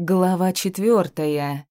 Глава четвертая.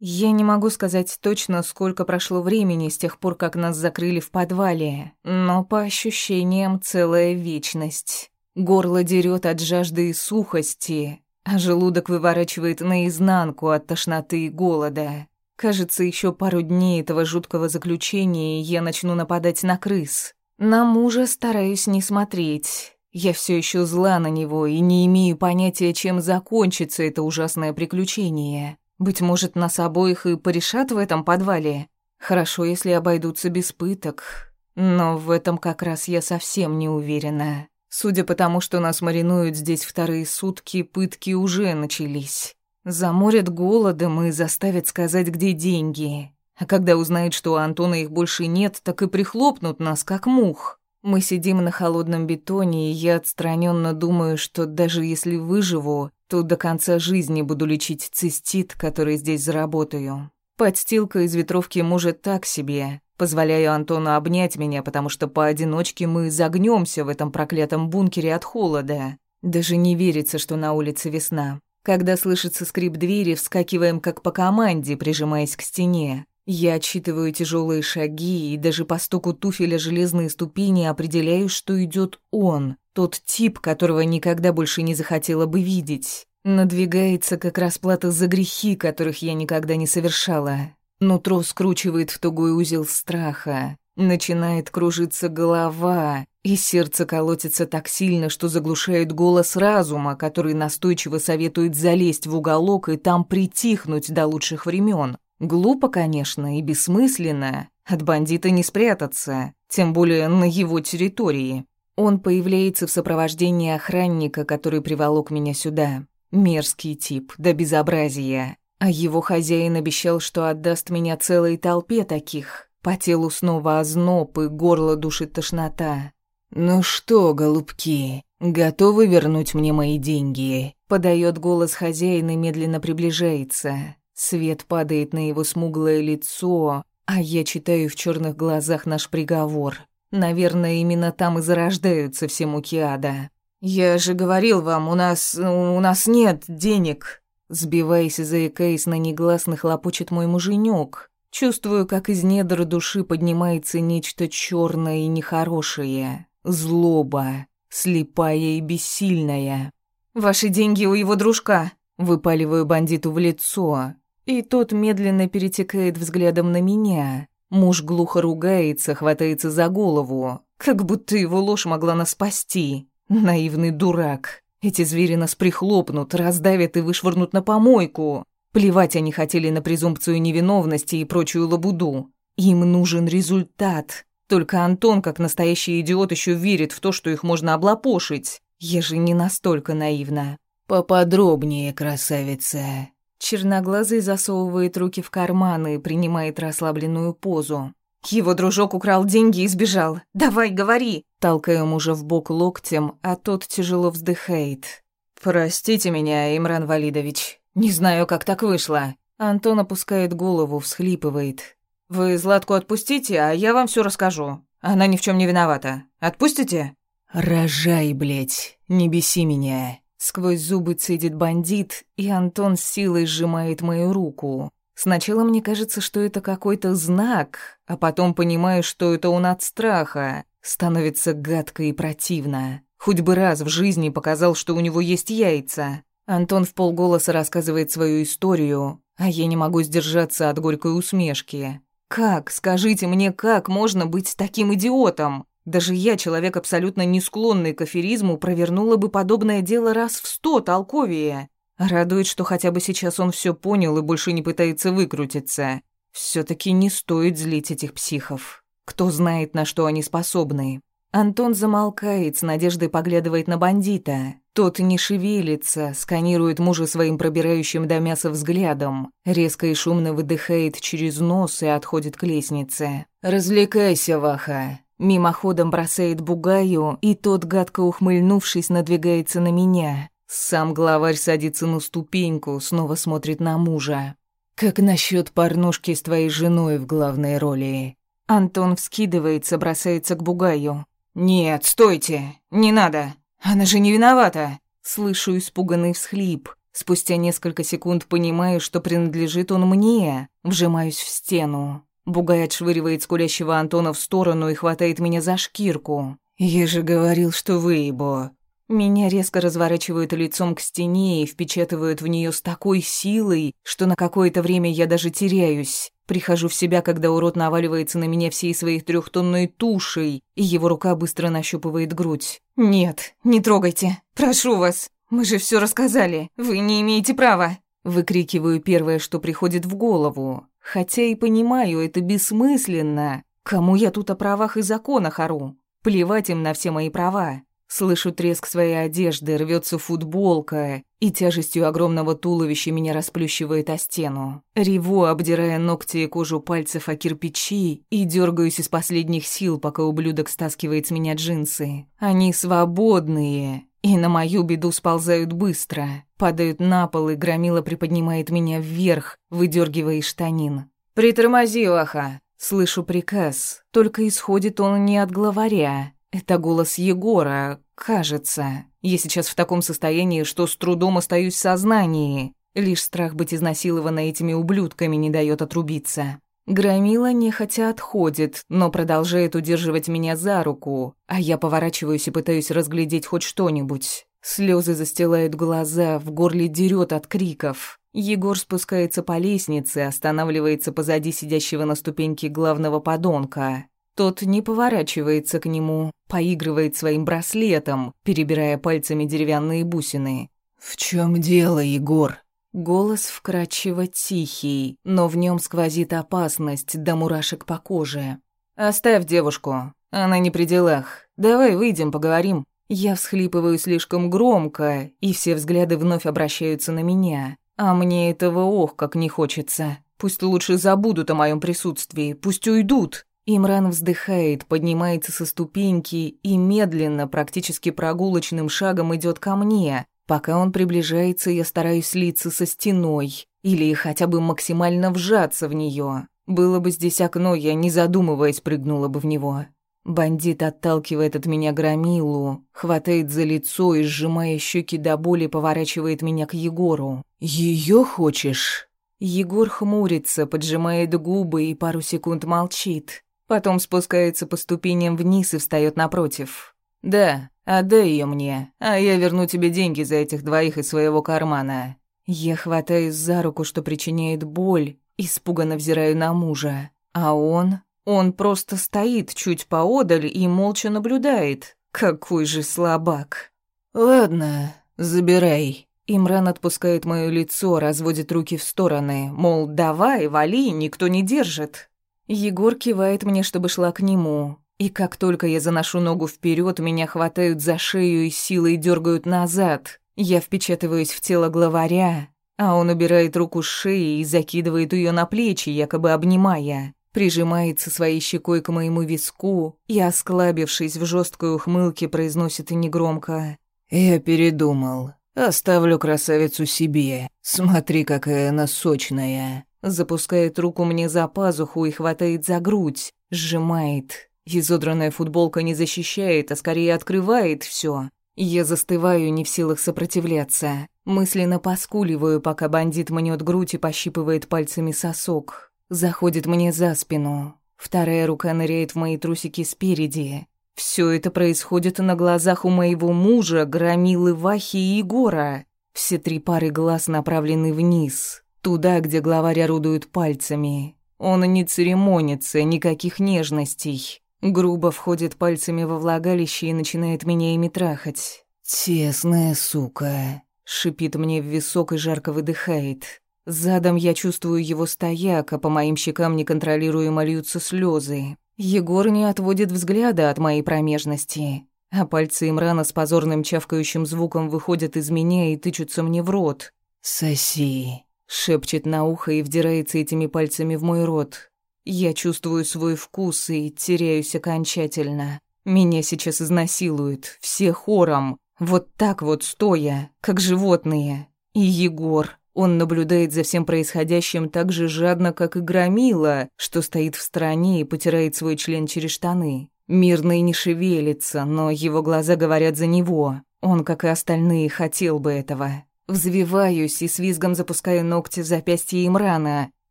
Я не могу сказать точно, сколько прошло времени с тех пор, как нас закрыли в подвале, но по ощущениям целая вечность. Горло дерет от жажды и сухости, а желудок выворачивает наизнанку от тошноты и голода. Кажется, еще пару дней этого жуткого заключения, я начну нападать на крыс. На мужа стараюсь не смотреть. Я все еще зла на него и не имею понятия, чем закончится это ужасное приключение. Быть может, нас обоих и порешат в этом подвале. Хорошо, если обойдутся без пыток. Но в этом как раз я совсем не уверена. Судя по тому, что нас маринуют здесь вторые сутки, пытки уже начались. Заморят голодом и заставят сказать, где деньги. А когда узнают, что у Антона их больше нет, так и прихлопнут нас, как мух. Мы сидим на холодном бетоне, и я отстраненно думаю, что даже если выживу, то до конца жизни буду лечить цистит, который здесь заработаю. Подстилка из ветровки может так себе. Позволяю Антону обнять меня, потому что поодиночке мы загнемся в этом проклятом бункере от холода. Даже не верится, что на улице весна. Когда слышится скрип двери, вскакиваем как по команде, прижимаясь к стене. Я отсчитываю тяжелые шаги и даже по стуку туфеля железные ступени определяю, что идет он, тот тип, которого никогда больше не захотела бы видеть. Надвигается как расплата за грехи, которых я никогда не совершала. Нутро скручивает в тугой узел страха. Начинает кружиться голова, и сердце колотится так сильно, что заглушает голос разума, который настойчиво советует залезть в уголок и там притихнуть до лучших времен. Глупо, конечно, и бессмысленно. От бандита не спрятаться, тем более на его территории. Он появляется в сопровождении охранника, который приволок меня сюда. Мерзкий тип, до безобразия. А его хозяин обещал, что отдаст меня целой толпе таких. По телу снова озноб и горло душит тошнота. «Ну что, голубки, готовы вернуть мне мои деньги?» Подает голос хозяина и медленно приближается. Свет падает на его смуглое лицо, а я читаю в черных глазах наш приговор. Наверное, именно там и зарождаются все муки ада. «Я же говорил вам, у нас... у нас нет денег!» Сбиваясь и заикаясь на негласных, лопочет мой муженек. Чувствую, как из недр души поднимается нечто черное и нехорошее. Злоба, слепая и бессильная. «Ваши деньги у его дружка!» Выпаливаю бандиту в лицо, и тот медленно перетекает взглядом на меня. Муж глухо ругается, хватается за голову, как будто его ложь могла нас спасти. Наивный дурак. Эти звери нас прихлопнут, раздавят и вышвырнут на помойку. Плевать они хотели на презумпцию невиновности и прочую лабуду. Им нужен результат. Только Антон, как настоящий идиот, еще верит в то, что их можно облапошить. Я же не настолько наивна. «Поподробнее, красавица», Черноглазый засовывает руки в карманы и принимает расслабленную позу. «Его дружок украл деньги и сбежал. Давай, говори!» Толкаю мужа в бок локтем, а тот тяжело вздыхает. «Простите меня, Имран Валидович. Не знаю, как так вышло». Антон опускает голову, всхлипывает. «Вы Златку отпустите, а я вам все расскажу. Она ни в чем не виновата. Отпустите?» «Рожай, блядь, не беси меня». Сквозь зубы цедит бандит, и Антон с силой сжимает мою руку. Сначала мне кажется, что это какой-то знак, а потом понимаю, что это он от страха. Становится гадко и противно. Хоть бы раз в жизни показал, что у него есть яйца. Антон в полголоса рассказывает свою историю, а я не могу сдержаться от горькой усмешки. Как, скажите мне, как можно быть таким идиотом? Даже я, человек абсолютно не склонный к аферизму, провернула бы подобное дело раз в сто толковее. Радует, что хотя бы сейчас он все понял и больше не пытается выкрутиться. все таки не стоит злить этих психов. Кто знает, на что они способны. Антон замолкает, с надеждой поглядывает на бандита. Тот не шевелится, сканирует мужа своим пробирающим до мяса взглядом, резко и шумно выдыхает через нос и отходит к лестнице. «Развлекайся, Ваха. Мимоходом бросает бугаю, и тот, гадко ухмыльнувшись, надвигается на меня. Сам главарь садится на ступеньку, снова смотрит на мужа. «Как насчет порнушки с твоей женой в главной роли?» Антон вскидывается, бросается к бугаю. «Нет, стойте! Не надо! Она же не виновата!» Слышу испуганный всхлип. Спустя несколько секунд понимаю, что принадлежит он мне. Вжимаюсь в стену. Бугай отшвыривает скулящего Антона в сторону и хватает меня за шкирку. «Я же говорил, что вы его...» Меня резко разворачивают лицом к стене и впечатывают в нее с такой силой, что на какое-то время я даже теряюсь. Прихожу в себя, когда урод наваливается на меня всей своей трехтонной тушей, и его рука быстро нащупывает грудь. «Нет, не трогайте. Прошу вас. Мы же все рассказали. Вы не имеете права». Выкрикиваю первое, что приходит в голову. Хотя и понимаю, это бессмысленно. Кому я тут о правах и законах ору? Плевать им на все мои права. Слышу треск своей одежды, рвется футболка, и тяжестью огромного туловища меня расплющивает о стену. Реву, обдирая ногти и кожу пальцев о кирпичи, и дергаюсь из последних сил, пока ублюдок стаскивает с меня джинсы. Они свободные, и на мою беду сползают быстро. Падают на пол, и громила приподнимает меня вверх, выдергивая из штанин. «Притормози, Лоха!» Слышу приказ, только исходит он не от главаря, это голос Егора, кажется. Я сейчас в таком состоянии, что с трудом остаюсь в сознании. Лишь страх быть изнасилованной этими ублюдками не дает отрубиться. Громила нехотя отходит, но продолжает удерживать меня за руку, а я поворачиваюсь и пытаюсь разглядеть хоть что-нибудь. Слезы застилают глаза, в горле дерет от криков. Егор спускается по лестнице, останавливается позади сидящего на ступеньке главного подонка. Тот не поворачивается к нему, поигрывает своим браслетом, перебирая пальцами деревянные бусины. «В чем дело, Егор?» Голос вкрадчиво тихий, но в нем сквозит опасность до мурашек по коже. «Оставь девушку, она не при делах. Давай выйдем, поговорим». Я всхлипываю слишком громко, и все взгляды вновь обращаются на меня. А мне этого ох, как не хочется. Пусть лучше забудут о моем присутствии, пусть уйдут. Имран вздыхает, поднимается со ступеньки и медленно, практически прогулочным шагом идет ко мне. Пока он приближается, я стараюсь слиться со стеной или хотя бы максимально вжаться в нее. Было бы здесь окно, я, не задумываясь, прыгнула бы в него. Бандит отталкивает от меня громилу, хватает за лицо и, сжимая щеки до боли, поворачивает меня к Егору. «Ее хочешь?» Егор хмурится, поджимает губы и пару секунд молчит. Потом спускается по ступеням вниз и встает напротив. «Да, отдай ее мне, а я верну тебе деньги за этих двоих из своего кармана». Я хватаюсь за руку, что причиняет боль, испуганно взираю на мужа. А он? Он просто стоит чуть поодаль и молча наблюдает. Какой же слабак. «Ладно, забирай». Имран отпускает моё лицо, разводит руки в стороны, мол, давай, вали, никто не держит. Егор кивает мне, чтобы шла к нему. И как только я заношу ногу вперед, меня хватают за шею и силой дергают назад. Я впечатываюсь в тело главаря, а он убирает руку с шеи и закидывает ее на плечи, якобы обнимая. Прижимается своей щекой к моему виску и, осклабившись в жесткой ухмылке, произносит негромко. «Я передумал. Оставлю красавицу себе. Смотри, какая она сочная». Запускает руку мне за пазуху и хватает за грудь, сжимает. Изодранная футболка не защищает, а скорее открывает все. Я застываю, не в силах сопротивляться. Мысленно поскуливаю, пока бандит мнет грудь и пощипывает пальцами сосок. Заходит мне за спину. Вторая рука ныряет в мои трусики спереди. Все это происходит на глазах у моего мужа, громилы Вахи и Егора. Все три пары глаз направлены вниз. Туда, где главарь орудует пальцами. Он не церемонится, никаких нежностей. Грубо входит пальцами во влагалище и начинает меня ими трахать. «Тесная сука», — шипит мне в висок и жарко выдыхает. Задом я чувствую его стояк, а по моим щекам неконтролируемо льются слезы. Егор не отводит взгляда от моей промежности, а пальцы Имрана с позорным чавкающим звуком выходят из меня и тычутся мне в рот. «Соси», Шепчет на ухо и вдирается этими пальцами в мой рот. Я чувствую свой вкус и теряюсь окончательно. Меня сейчас изнасилуют, все хором, вот так вот стоя, как животные. И Егор, он наблюдает за всем происходящим так же жадно, как и Громила, что стоит в стороне и потирает свой член через штаны. Мирно и не шевелится, но его глаза говорят за него. Он, как и остальные, хотел бы этого. Взвиваюсь и с визгом запускаю ногти в запястье Имрана.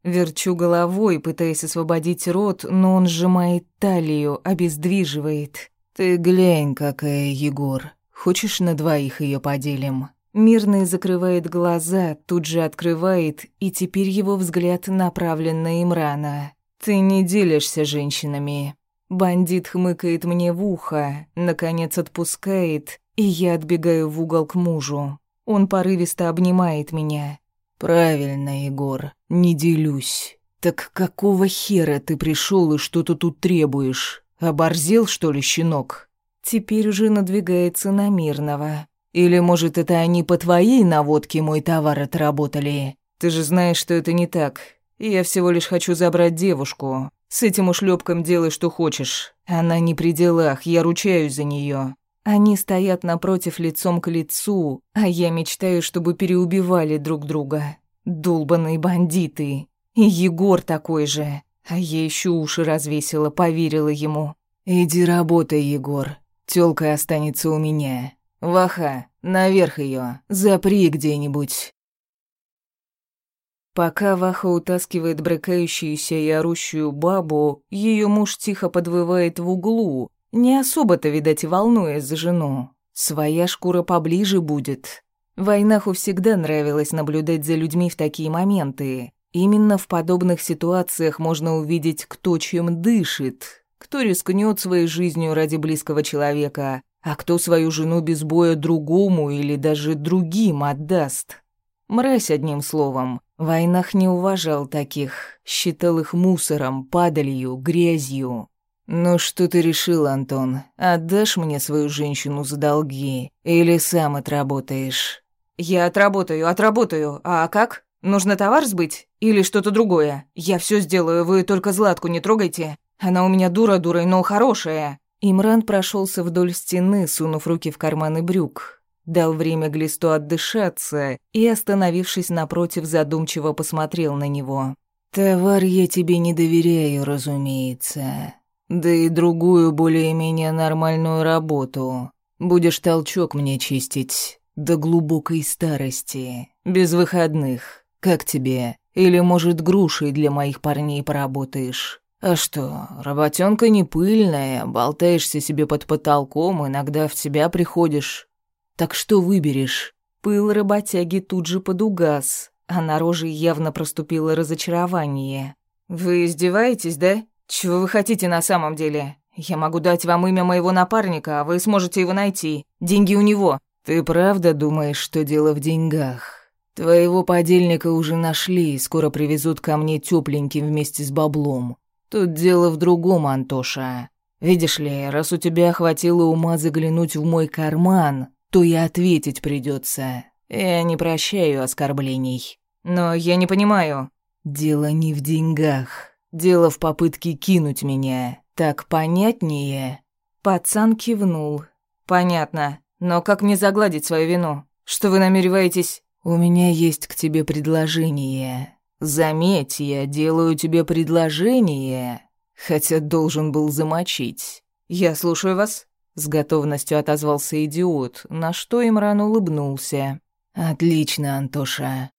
Верчу головой, пытаясь освободить рот, но он сжимает талию, обездвиживает. «Ты глянь, какая, Егор. Хочешь, на двоих ее поделим?» Мирный закрывает глаза, тут же открывает, и теперь его взгляд направлен на Имрана. «Ты не делишься женщинами». Бандит хмыкает мне в ухо, наконец отпускает, и я отбегаю в угол к мужу. Он порывисто обнимает меня. «Правильно, Егор, не делюсь. Так какого хера ты пришел и что-то тут требуешь? Оборзел, что ли, щенок?» Теперь уже надвигается на мирного. Или, может, это они по твоей наводке мой товар отработали? Ты же знаешь, что это не так. Я всего лишь хочу забрать девушку. С этим ушлепком делай, что хочешь. Она не при делах, я ручаюсь за нее. Они стоят напротив лицом к лицу, а я мечтаю, чтобы переубивали друг друга. Долбаные бандиты. И Егор такой же. А я еще уши развесила, поверила ему. «Иди работай, Егор. Тёлка останется у меня. Ваха, наверх ее, запри где-нибудь. Пока Ваха утаскивает брыкающуюся и орущую бабу, ее муж тихо подвывает в углу, не особо-то, видать, волнуясь за жену. Своя шкура поближе будет. В войнаху всегда нравилось наблюдать за людьми в такие моменты. Именно в подобных ситуациях можно увидеть, кто чем дышит, кто рискнет своей жизнью ради близкого человека, а кто свою жену без боя другому или даже другим отдаст? Мразь, одним словом. Войнах не уважал таких, считал их мусором, падалью, грязью. «Ну что ты решил, Антон? Отдашь мне свою женщину за долги? Или сам отработаешь?» «Я отработаю, отработаю. А как? Нужно товар сбыть? Или что-то другое? Я все сделаю, вы только Златку не трогайте. Она у меня дура дурой, но хорошая. Имран прошелся вдоль стены, сунув руки в карманы брюк. Дал время Глисту отдышаться и, остановившись напротив, задумчиво посмотрел на него. «Товар я тебе не доверяю, разумеется. Да и другую, более-менее нормальную работу. Будешь толчок мне чистить до глубокой старости, без выходных. Как тебе? Или, может, грушей для моих парней поработаешь?» «А что, работенка не пыльная, болтаешься себе под потолком, иногда в себя приходишь. Так что выберешь?» Пыл работяги тут же подугас, а на роже явно проступило разочарование. «Вы издеваетесь, да? Чего вы хотите на самом деле? Я могу дать вам имя моего напарника, а вы сможете его найти. Деньги у него». «Ты правда думаешь, что дело в деньгах? Твоего подельника уже нашли и скоро привезут ко мне тёпленьким вместе с баблом. Тут дело в другом, Антоша. Видишь ли, раз у тебя хватило ума заглянуть в мой карман, то и ответить придется. Я не прощаю оскорблений. Но я не понимаю. Дело не в деньгах. Дело в попытке кинуть меня. Так понятнее? Пацан кивнул. Понятно. Но как мне загладить свою вину? Что вы намереваетесь? У меня есть к тебе предложение. Заметь, я делаю тебе предложение, хотя должен был замочить. Я слушаю вас. С готовностью отозвался идиот, на что Имран улыбнулся. Отлично, Антоша.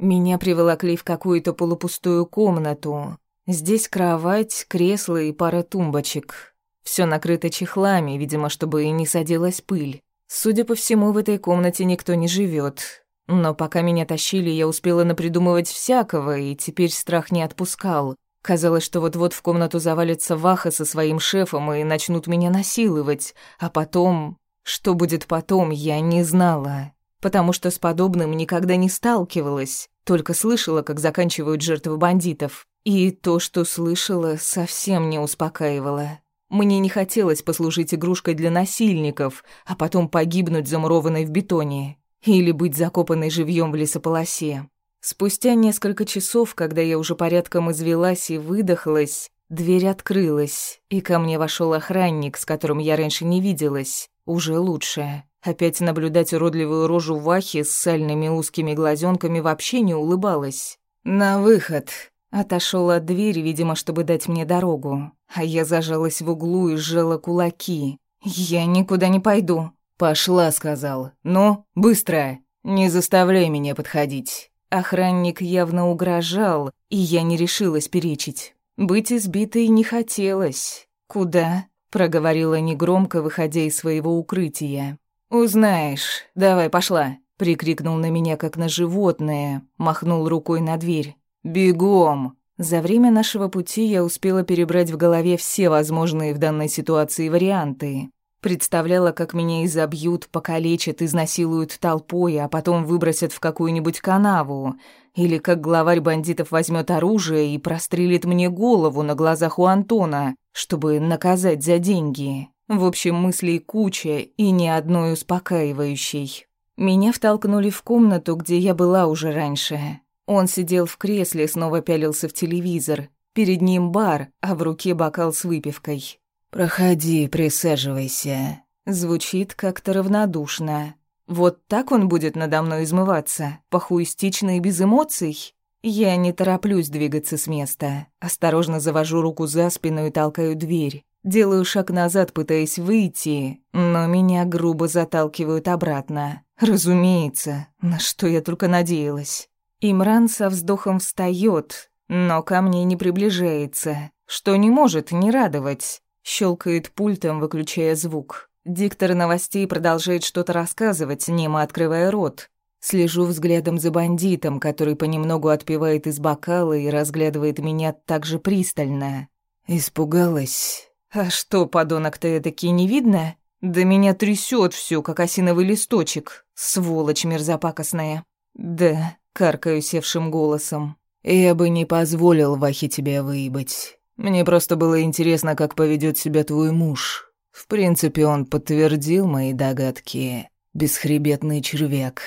Меня приволокли в какую-то полупустую комнату. Здесь кровать, кресло и пара тумбочек. Все накрыто чехлами, видимо, чтобы не садилась пыль. Судя по всему, в этой комнате никто не живет. Но пока меня тащили, я успела напридумывать всякого, и теперь страх не отпускал. Казалось, что вот-вот в комнату завалится Ваха со своим шефом и начнут меня насиловать. А потом... Что будет потом, я не знала. Потому что с подобным никогда не сталкивалась. Только слышала, как заканчивают жертвы бандитов. И то, что слышала, совсем не успокаивало. Мне не хотелось послужить игрушкой для насильников, а потом погибнуть замурованной в бетоне. Или быть закопанной живьем в лесополосе. Спустя несколько часов, когда я уже порядком извелась и выдохлась, дверь открылась, и ко мне вошел охранник, с которым я раньше не виделась. Уже лучше. Опять наблюдать уродливую рожу Вахи с сальными узкими глазенками вообще не улыбалась. «На выход!» Отошел от двери, видимо, чтобы дать мне дорогу. А я зажалась в углу и сжала кулаки. «Я никуда не пойду. «Пошла», — сказал. «Ну, быстро! Не заставляй меня подходить». Охранник явно угрожал, и я не решилась перечить. Быть избитой не хотелось. «Куда?» — проговорила негромко, выходя из своего укрытия. «Узнаешь. Давай, пошла!» — прикрикнул на меня, как на животное, махнул рукой на дверь. «Бегом!» За время нашего пути я успела перебрать в голове все возможные в данной ситуации варианты. Представляла, как меня изобьют, покалечат, изнасилуют толпой, а потом выбросят в какую-нибудь канаву. Или как главарь бандитов возьмет оружие и прострелит мне голову на глазах у Антона, чтобы наказать за деньги. В общем, мыслей куча и ни одной успокаивающей. Меня втолкнули в комнату, где я была уже раньше. Он сидел в кресле, снова пялился в телевизор. Перед ним бар, а в руке бокал с выпивкой. «Проходи, присаживайся». Звучит как-то равнодушно. Вот так он будет надо мной измываться, похуистично и без эмоций? Я не тороплюсь двигаться с места. Осторожно завожу руку за спину и толкаю дверь. Делаю шаг назад, пытаясь выйти, но меня грубо заталкивают обратно. Разумеется, на что я только надеялась. Имран со вздохом встает, но ко мне не приближается, что не может не радовать. Щелкает пультом, выключая звук. Диктор новостей продолжает что-то рассказывать, немо открывая рот. Слежу взглядом за бандитом, который понемногу отпивает из бокала и разглядывает меня так же пристально. Испугалась. А что, подонок-то этакий не видно? Да меня трясет все, как осиновый листочек. Сволочь мерзопакостная. Да, каркаю севшим голосом. Я бы не позволил Вахе тебя выебать. Мне просто было интересно, как поведет себя твой муж. В принципе, он подтвердил мои догадки. Бесхребетный червяк.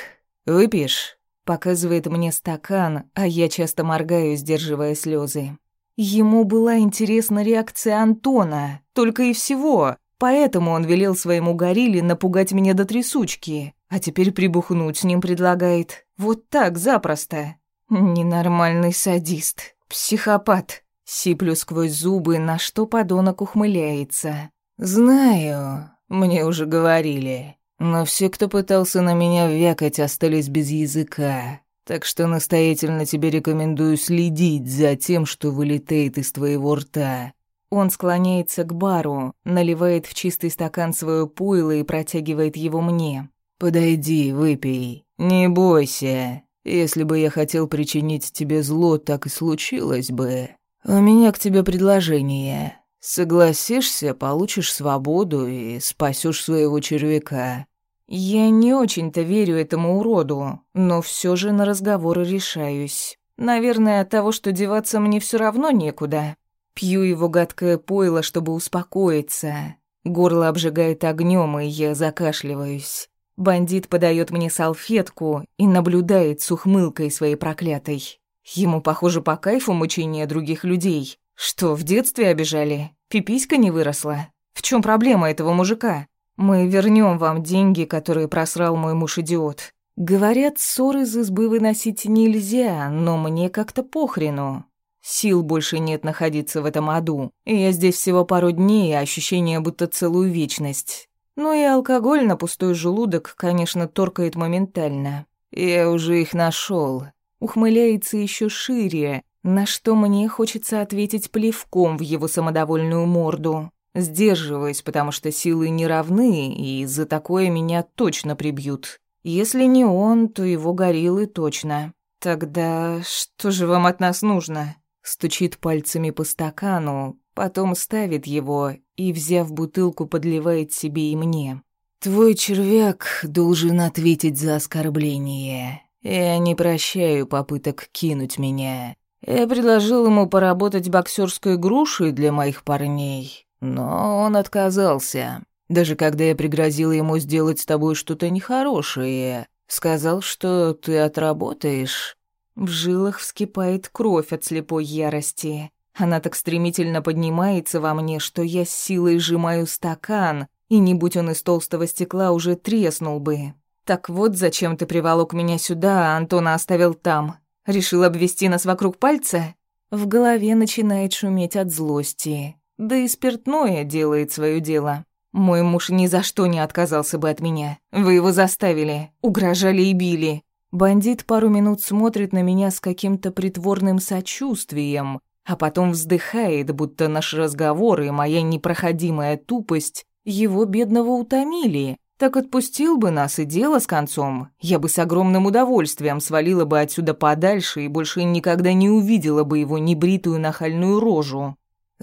Выпьешь? Показывает мне стакан, а я часто моргаю, сдерживая слезы. Ему была интересна реакция Антона, только и всего. Поэтому он велел своему горилле напугать меня до трясучки, а теперь прибухнуть с ним предлагает. Вот так, запросто. Ненормальный садист, психопат. Сиплю сквозь зубы, на что подонок ухмыляется. «Знаю, мне уже говорили, но все, кто пытался на меня вякать, остались без языка, так что настоятельно тебе рекомендую следить за тем, что вылетает из твоего рта». Он склоняется к бару, наливает в чистый стакан свое пойло и протягивает его мне. «Подойди, выпей. Не бойся. Если бы я хотел причинить тебе зло, так и случилось бы. «У меня к тебе предложение. Согласишься, получишь свободу и спасешь своего червяка». Я не очень-то верю этому уроду, но все же на разговоры решаюсь. Наверное, от того, что деваться мне все равно некуда. Пью его гадкое пойло, чтобы успокоиться. Горло обжигает огнем, и я закашливаюсь. Бандит подает мне салфетку и наблюдает с ухмылкой своей проклятой. Ему, похоже, по кайфу мучения других людей. Что, в детстве обижали? Пиписька не выросла? В чем проблема этого мужика? Мы вернем вам деньги, которые просрал мой муж-идиот. Говорят, ссоры из избы выносить нельзя, но мне как-то похрену. Сил больше нет находиться в этом аду. Я здесь всего пару дней, а ощущение будто целую вечность. Ну и алкоголь на пустой желудок, конечно, торкает моментально. Я уже их нашел ухмыляется еще шире, на что мне хочется ответить плевком в его самодовольную морду. Сдерживаюсь, потому что силы не равны, и за такое меня точно прибьют. Если не он, то его гориллы точно. Тогда что же вам от нас нужно? Стучит пальцами по стакану, потом ставит его и, взяв бутылку, подливает себе и мне. Твой червяк должен ответить за оскорбление. Я не прощаю попыток кинуть меня. Я предложил ему поработать боксерской грушей для моих парней, но он отказался. Даже когда я пригрозила ему сделать с тобой что-то нехорошее, сказал, что ты отработаешь. В жилах вскипает кровь от слепой ярости. Она так стремительно поднимается во мне, что я с силой сжимаю стакан, и не будь он из толстого стекла, уже треснул бы. «Так вот, зачем ты приволок меня сюда, а Антона оставил там? Решил обвести нас вокруг пальца?» В голове начинает шуметь от злости. Да и спиртное делает свое дело. Мой муж ни за что не отказался бы от меня. Вы его заставили, угрожали и били. Бандит пару минут смотрит на меня с каким-то притворным сочувствием, а потом вздыхает, будто наш разговор и моя непроходимая тупость его бедного утомили. Так отпустил бы нас и дело с концом. Я бы с огромным удовольствием свалила бы отсюда подальше и больше никогда не увидела бы его небритую нахальную рожу.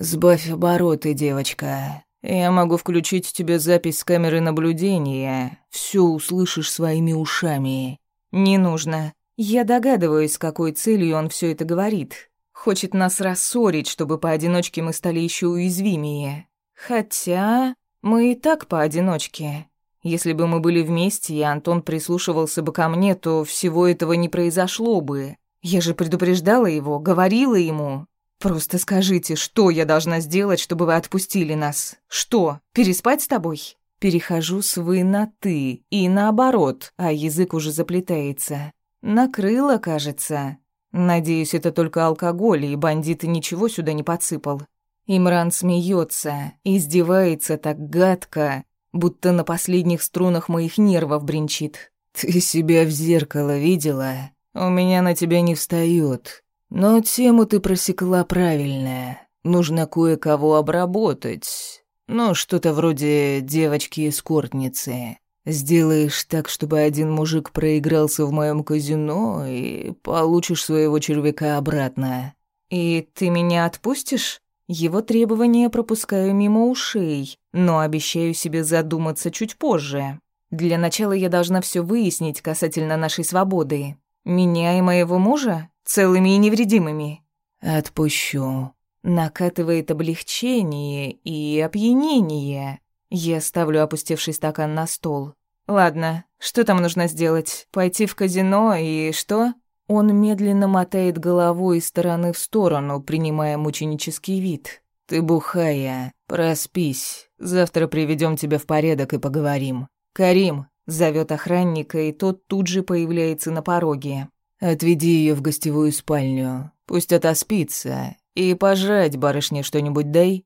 «Сбавь обороты, девочка. Я могу включить тебе запись с камеры наблюдения. Все услышишь своими ушами». «Не нужно. Я догадываюсь, с какой целью он все это говорит. Хочет нас рассорить, чтобы поодиночке мы стали еще уязвимее. Хотя мы и так поодиночке. Если бы мы были вместе, и Антон прислушивался бы ко мне, то всего этого не произошло бы. Я же предупреждала его, говорила ему. Просто скажите, что я должна сделать, чтобы вы отпустили нас? Что, переспать с тобой? Перехожу с «вы» на «ты» и наоборот, а язык уже заплетается. Накрыло, кажется. Надеюсь, это только алкоголь, и бандит ничего сюда не подсыпал. Имран смеется, издевается так гадко, будто на последних струнах моих нервов бренчит. «Ты себя в зеркало видела? У меня на тебя не встает. Но тему ты просекла правильная. Нужно кое-кого обработать. Ну, что-то вроде девочки-эскортницы. Сделаешь так, чтобы один мужик проигрался в моем казино, и получишь своего червяка обратно. И ты меня отпустишь? Его требования пропускаю мимо ушей, но обещаю себе задуматься чуть позже. Для начала я должна все выяснить касательно нашей свободы. Меня и моего мужа? Целыми и невредимыми. Отпущу. Накатывает облегчение и опьянение. Я ставлю опустевший стакан на стол. Ладно, что там нужно сделать? Пойти в казино и что? Он медленно мотает головой из стороны в сторону, принимая мученический вид. «Ты бухая, проспись. Завтра приведем тебя в порядок и поговорим». «Карим», — зовет охранника, и тот тут же появляется на пороге. «Отведи ее в гостевую спальню. Пусть отоспится. И пожрать барышне что-нибудь дай».